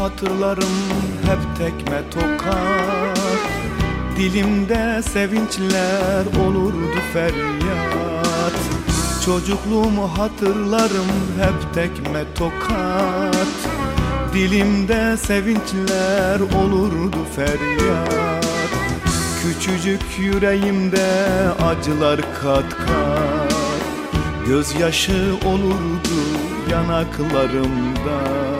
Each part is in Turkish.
hatırlarım hep tekme tokat. Dilimde sevinçler olurdu feryat. Çocukluğumu hatırlarım hep tekme tokat. Dilimde sevinçler olurdu feryat. Küçücük yüreğimde acılar kat kat. Gözyaşı olurdu yanaklarımda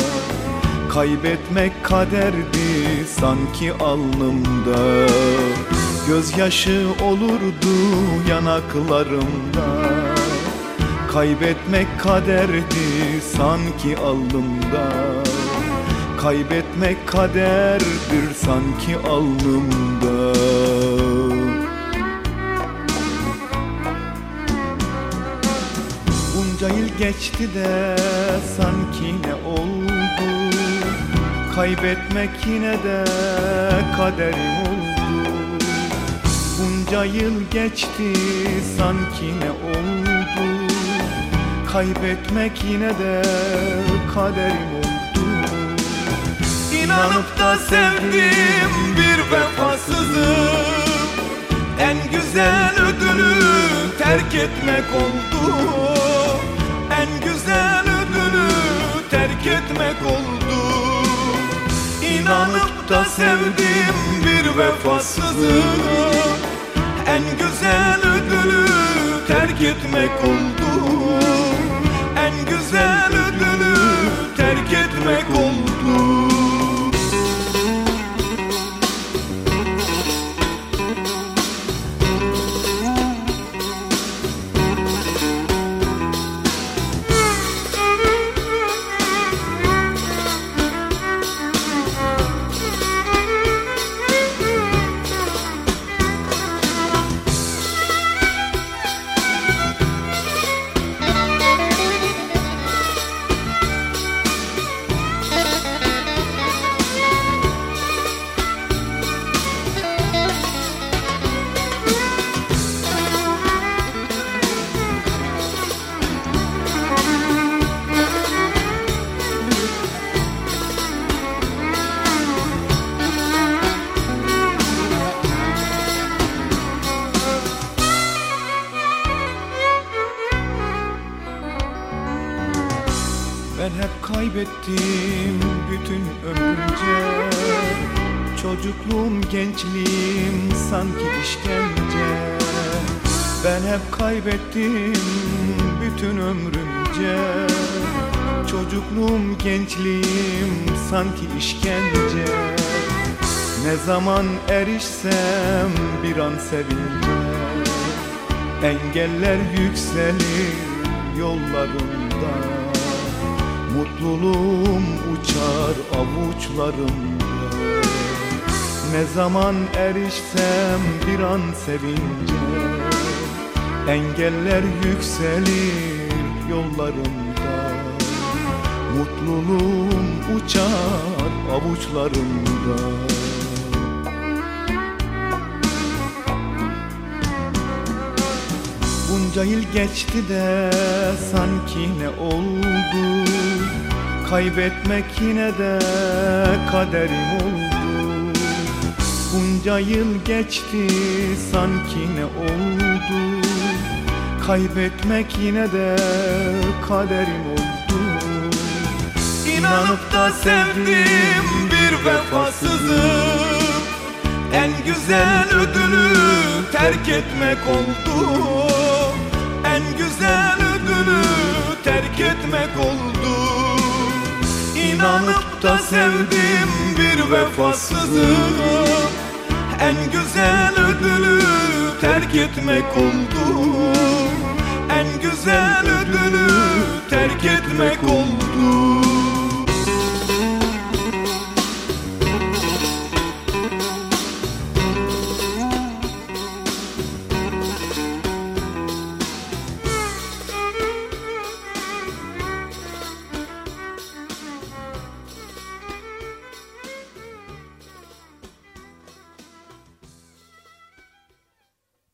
Kaybetmek kaderdi sanki alnımda. Gözyaşı olurdu yanaklarımda. Kaybetmek kaderdi sanki alnımda. Kaybetmek kaderdir sanki alnımda Bunca yıl geçti de sanki ne oldu? Kaybetmek yine de kaderim oldu. Bunca yıl geçti sanki ne oldu? Kaybetmek yine de kaderim oldu. İnanıp da sevdim bir vefasızım. En güzel ödülü terk etmek oldu etmek oldu. İnanıp da sevdim bir vefasızım En güzel ödülü terk etmek oldu. En güzel ödülü terk etmek oldu Ben hep kaybettim bütün ömrümce. Çocukluğum, gençliğim sanki işkence. Ben hep kaybettim bütün ömrümce. Çocukluğum, gençliğim sanki işkence. Ne zaman erişsem bir an sevince. Engeller yükselir yollarımda Mutluluğum uçar avuçlarımda. Ne zaman erişsem bir an sevince Engeller yükselir yollarımda. Mutluluğum uçar avuçlarımda Bunca yıl geçti de sanki ne oldu? Kaybetmek yine de kaderim oldu. Bunca yıl geçti sanki ne oldu? Kaybetmek yine de kaderim oldu. İnanıp da sevdim bir vefasızım. En güzel ödülü terk etmek oldu sevdim bir vefasızım En güzel ödülü terk etmek oldu. En güzel ödülü terk etmek oldu